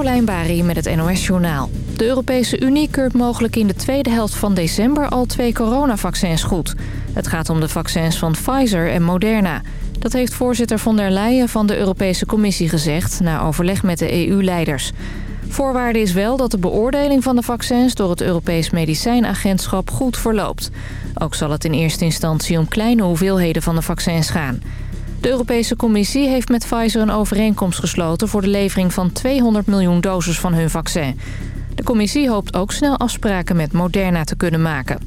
Carolijn Bari met het NOS Journaal. De Europese Unie keurt mogelijk in de tweede helft van december al twee coronavaccins goed. Het gaat om de vaccins van Pfizer en Moderna. Dat heeft voorzitter von der Leyen van de Europese Commissie gezegd... na overleg met de EU-leiders. Voorwaarde is wel dat de beoordeling van de vaccins... door het Europees Medicijnagentschap goed verloopt. Ook zal het in eerste instantie om kleine hoeveelheden van de vaccins gaan... De Europese Commissie heeft met Pfizer een overeenkomst gesloten... voor de levering van 200 miljoen doses van hun vaccin. De commissie hoopt ook snel afspraken met Moderna te kunnen maken.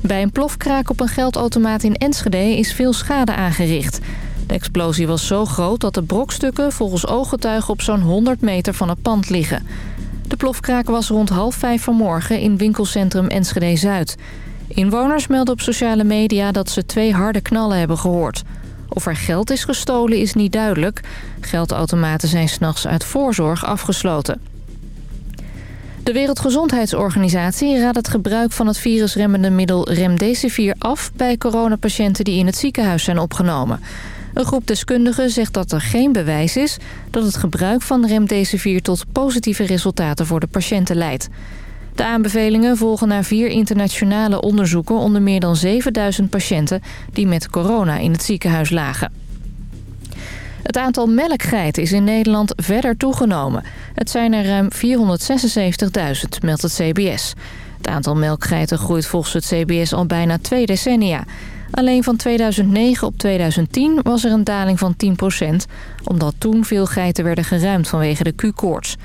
Bij een plofkraak op een geldautomaat in Enschede is veel schade aangericht. De explosie was zo groot dat de brokstukken volgens ooggetuigen op zo'n 100 meter van het pand liggen. De plofkraak was rond half vijf vanmorgen in winkelcentrum Enschede-Zuid. Inwoners melden op sociale media dat ze twee harde knallen hebben gehoord. Of er geld is gestolen is niet duidelijk. Geldautomaten zijn s'nachts uit voorzorg afgesloten. De Wereldgezondheidsorganisatie raadt het gebruik van het virusremmende middel Remdesivir af... bij coronapatiënten die in het ziekenhuis zijn opgenomen. Een groep deskundigen zegt dat er geen bewijs is... dat het gebruik van Remdesivir tot positieve resultaten voor de patiënten leidt. De aanbevelingen volgen na vier internationale onderzoeken... onder meer dan 7000 patiënten die met corona in het ziekenhuis lagen. Het aantal melkgeiten is in Nederland verder toegenomen. Het zijn er ruim 476.000, meldt het CBS. Het aantal melkgeiten groeit volgens het CBS al bijna twee decennia. Alleen van 2009 op 2010 was er een daling van 10% omdat toen veel geiten werden geruimd vanwege de Q-koorts.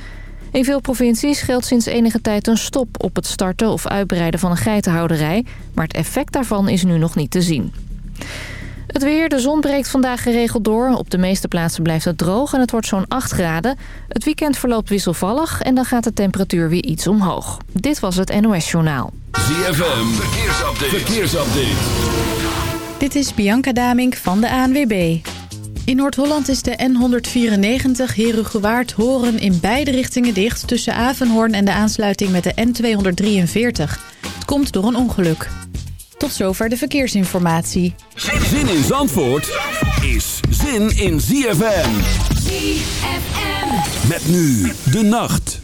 In veel provincies geldt sinds enige tijd een stop op het starten of uitbreiden van een geitenhouderij... maar het effect daarvan is nu nog niet te zien. Het weer, de zon breekt vandaag geregeld door. Op de meeste plaatsen blijft het droog en het wordt zo'n 8 graden. Het weekend verloopt wisselvallig en dan gaat de temperatuur weer iets omhoog. Dit was het NOS Journaal. ZFM, verkeersupdate. verkeersupdate. Dit is Bianca Damink van de ANWB. In Noord-Holland is de N194 Herugewaard Horen in beide richtingen dicht... tussen Avenhoorn en de aansluiting met de N243. Het komt door een ongeluk. Tot zover de verkeersinformatie. Zin in Zandvoort is zin in ZFM. ZFM. Met nu de nacht.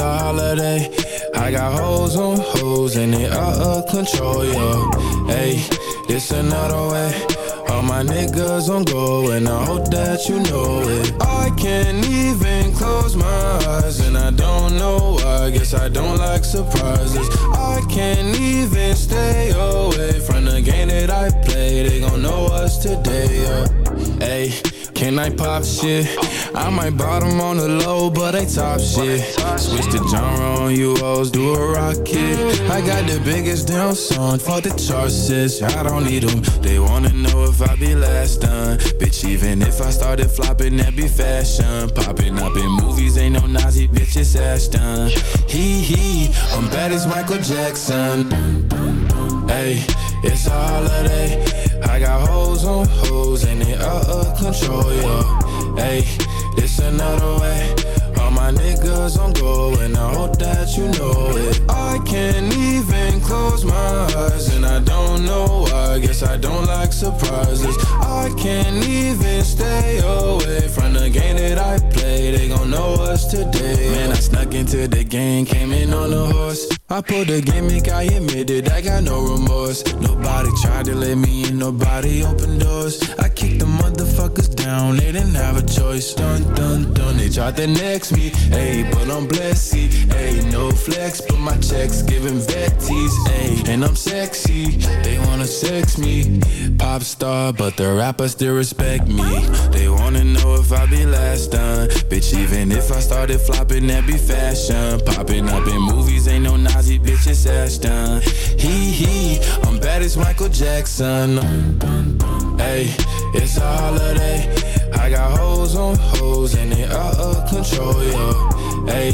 A holiday. I got hoes on hoes and they out of control, yo. Hey, this another way. All my niggas on go and I hope that you know it. I can't even close my eyes and I don't know why. Guess I don't like surprises. I can't even stay away from the game that I play. They gon' know us today, yeah. Hey. Can I pop shit? I might bottom on the low, but they top shit. Switch the genre on you hoes, do a rocket. I got the biggest damn song for the charts. I don't need them. They wanna know if I be last done. Bitch, even if I started flopping, that be fashion. Popping up in movies, ain't no Nazi bitches ass done. Hee hee, I'm bad as Michael Jackson. Hey, it's a holiday. I got hoes on hoes and they out of control, yeah. Hey, this another way. Niggas on go and I hope that you know it. I can't even close my eyes and I don't know why. Guess I don't like surprises. I can't even stay away from the game that I play. They gon' know us today. Man, I snuck into the game, came in on a horse. I pulled the gimmick, I admitted I got no remorse. Nobody tried to let me in, nobody opened doors. I kicked the motherfuckers down, they didn't have a choice. Dun dun dun, they tried to next me, ayy, but I'm blessed, ayy, no flex, but my checks giving vetties, ayy, and I'm sexy. They wanna sex me, pop star, but the rappers still respect me. They wanna know if I be last done, bitch. Even if I started flopping, that be fashion. Popping up in movies, ain't no Nazi bitches ass done. He he, I'm bad as Michael Jackson. Hey, it's a holiday. I got hoes on hoes and they out of control, yo. Hey,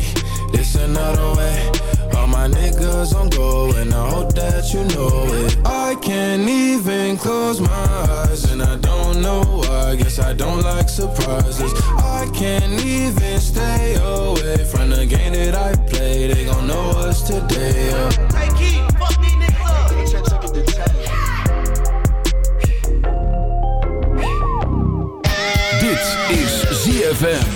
this another way. All my niggas on go and I hope that you know it. I can't even close my eyes and I don't know why. Guess I don't like surprises. I can't even stay away from the game that I play. They gon' know us today. Yeah. Hey, Keith, ZFM.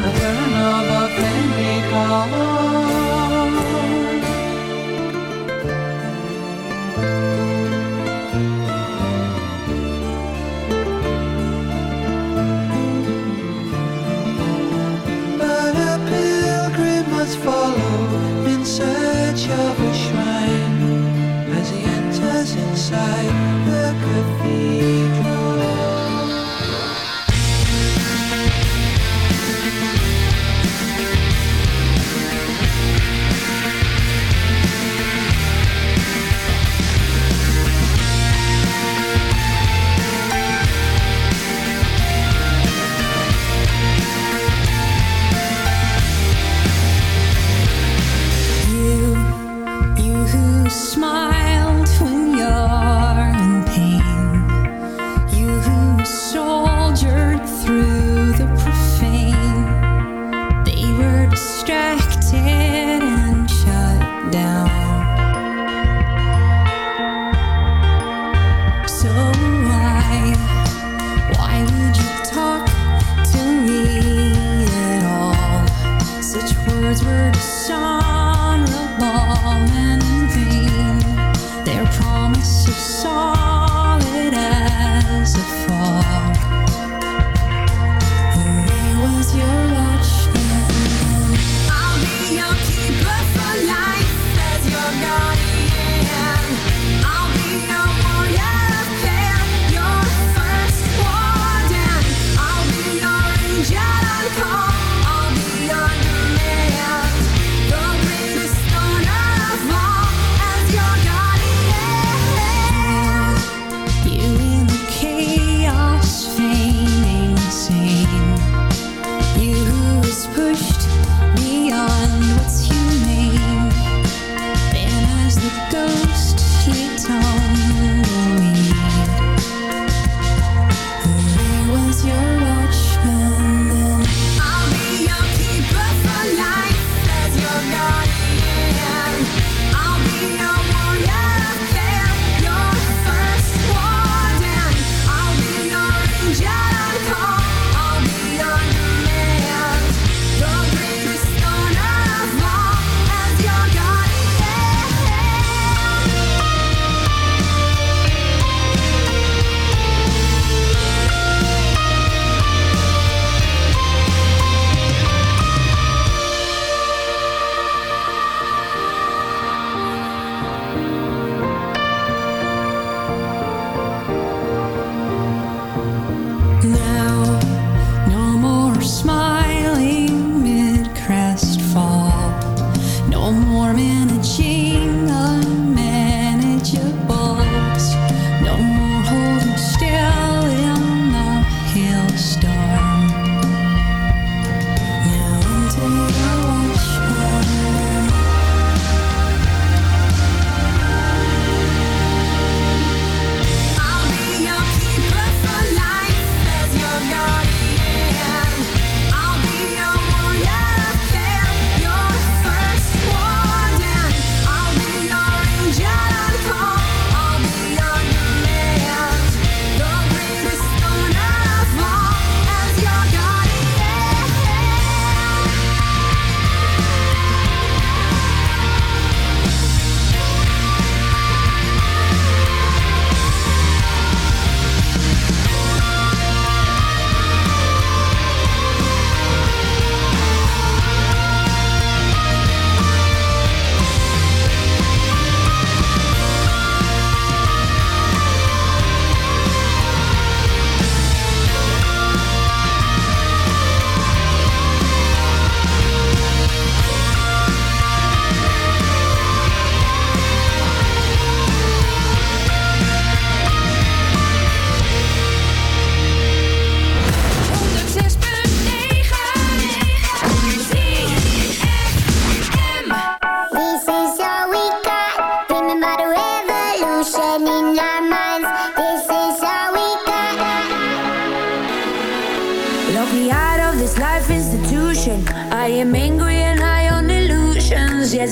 shrine as he enters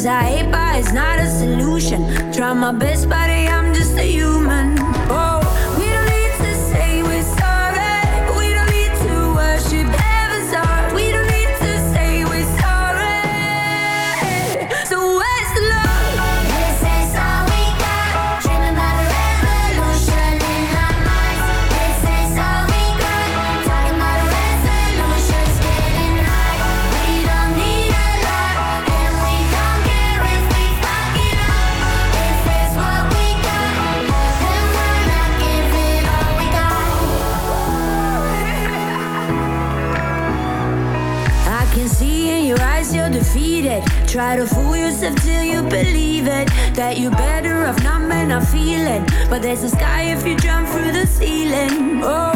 I hate, but it's not a solution. Try my best, but Try to fool yourself till you believe it. That you're better off not men are feeling. But there's a sky if you jump through the ceiling. Oh.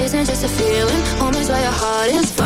It's isn't just a feeling. Homie's where your heart is.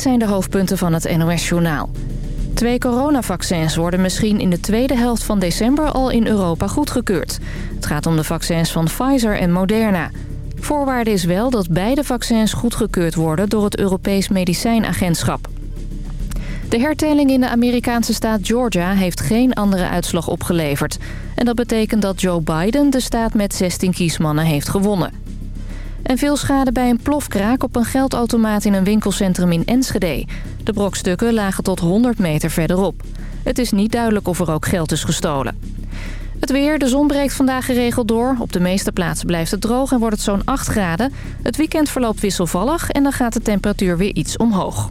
Dit zijn de hoofdpunten van het NOS-journaal. Twee coronavaccins worden misschien in de tweede helft van december al in Europa goedgekeurd. Het gaat om de vaccins van Pfizer en Moderna. Voorwaarde is wel dat beide vaccins goedgekeurd worden door het Europees Medicijnagentschap. De hertelling in de Amerikaanse staat Georgia heeft geen andere uitslag opgeleverd. En dat betekent dat Joe Biden de staat met 16 kiesmannen heeft gewonnen. En veel schade bij een plofkraak op een geldautomaat in een winkelcentrum in Enschede. De brokstukken lagen tot 100 meter verderop. Het is niet duidelijk of er ook geld is gestolen. Het weer, de zon breekt vandaag geregeld door. Op de meeste plaatsen blijft het droog en wordt het zo'n 8 graden. Het weekend verloopt wisselvallig en dan gaat de temperatuur weer iets omhoog.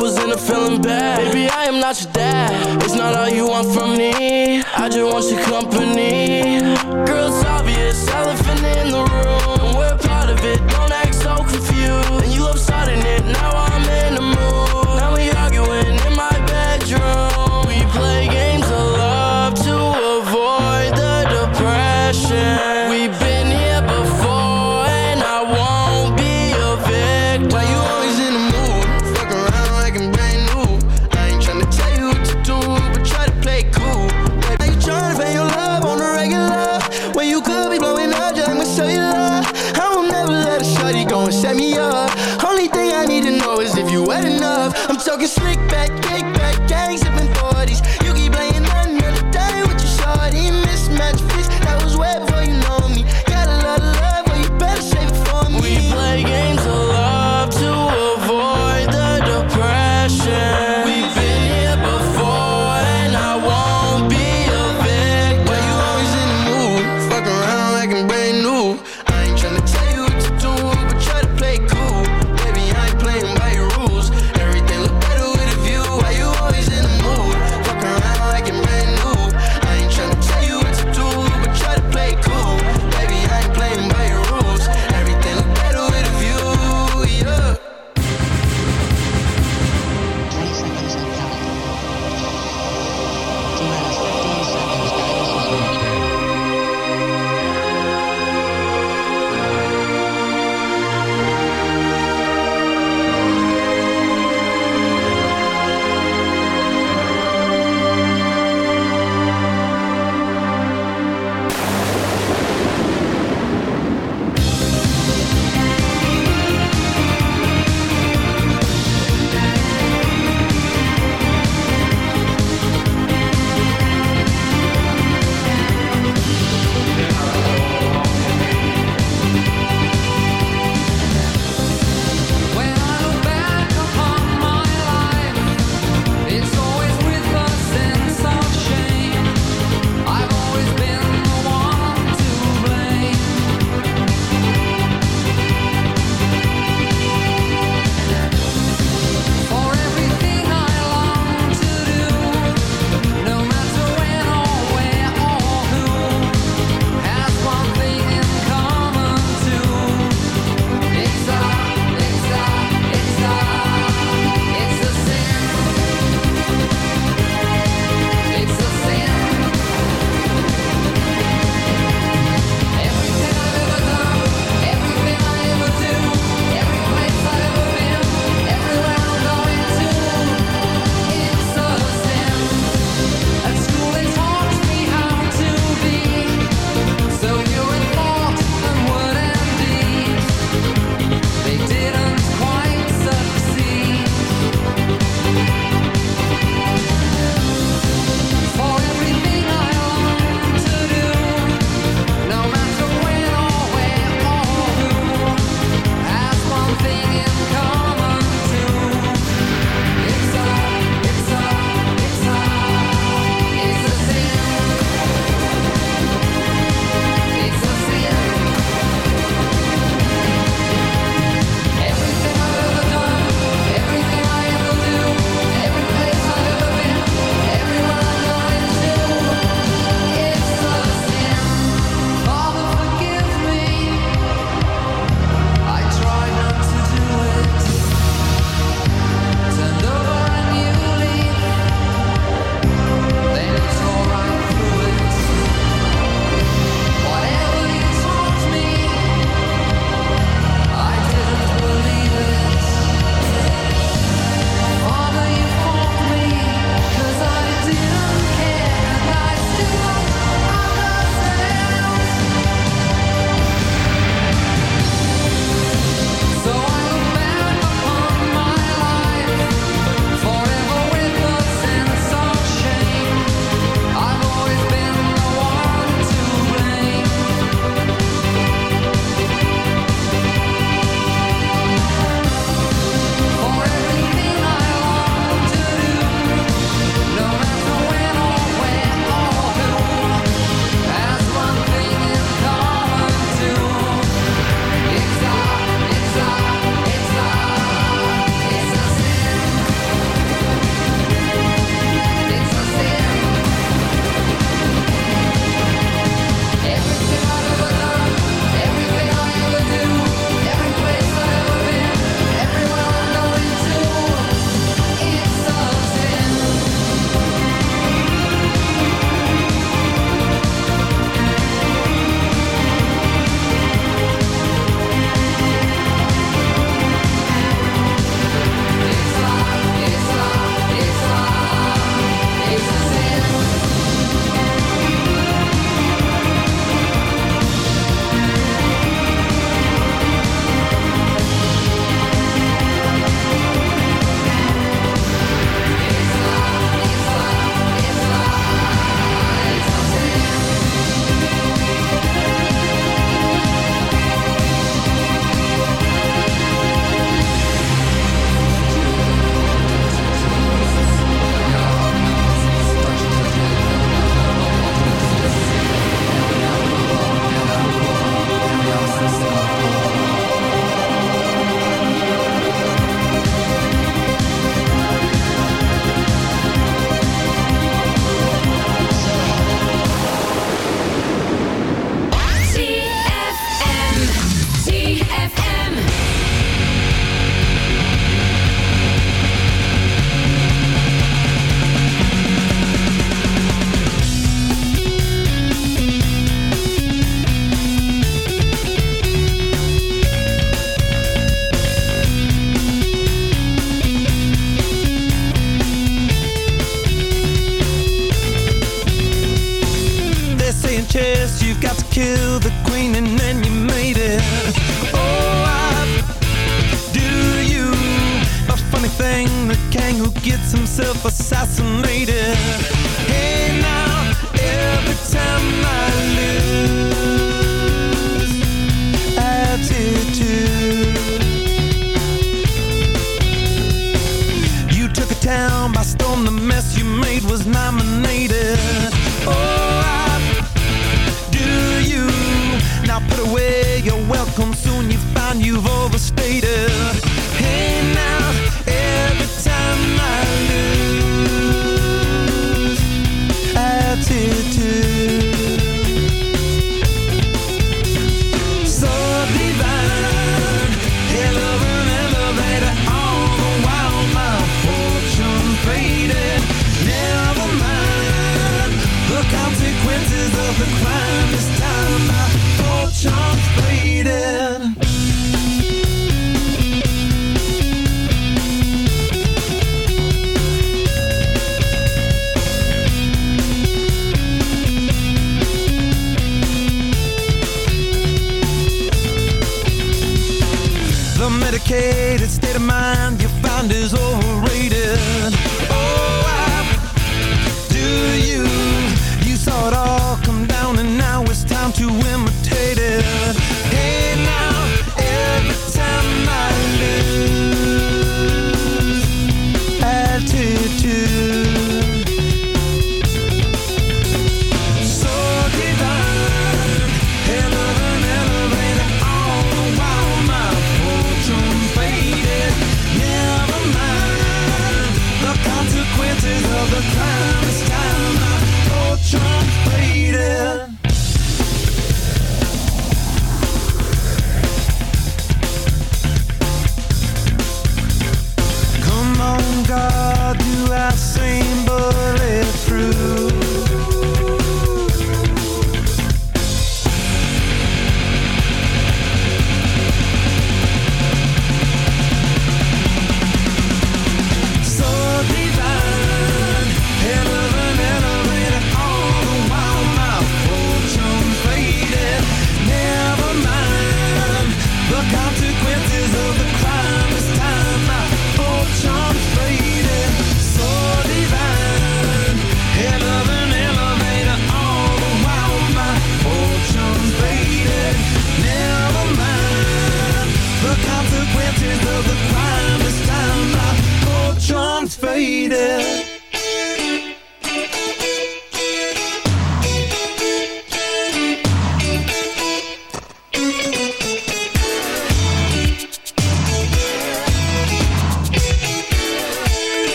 was in a feeling bad. Baby, I am not your dad. It's not all you want from me. I just want your company. Girl, it's obvious, elephant in the room.